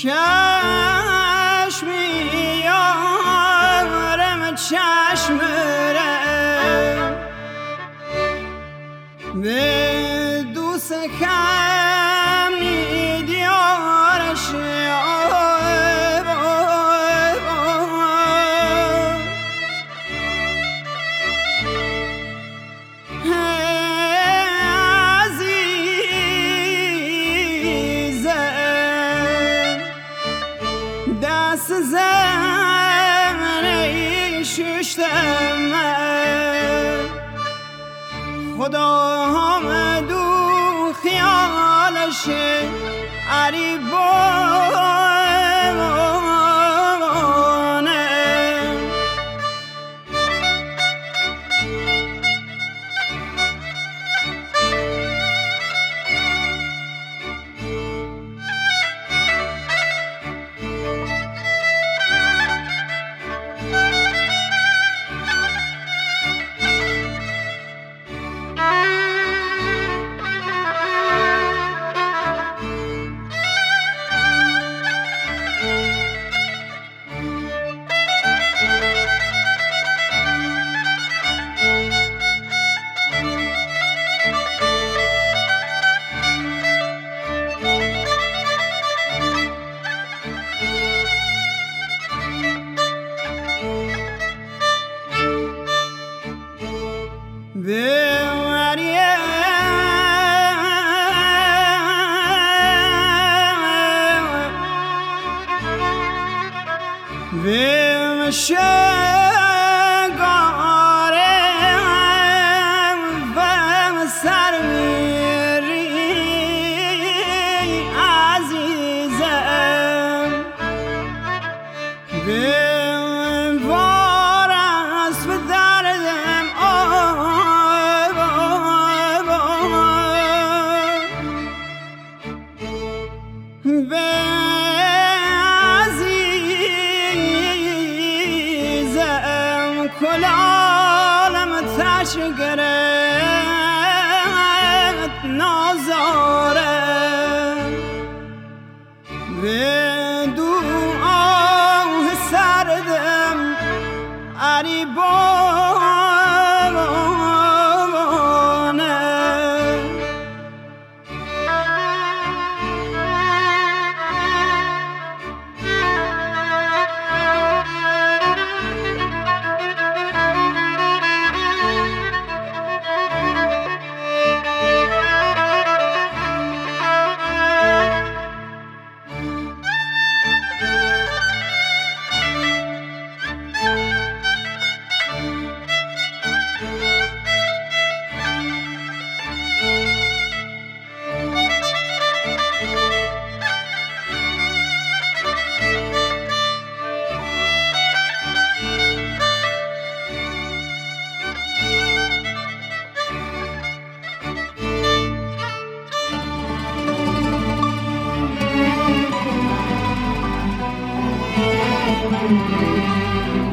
چشم یارم چشم به دوست خمی دیارش دست زمره ششتم خدا هم دو خیالش عریبان Vim Hashem کل عالم تش گرفت نازاره. Música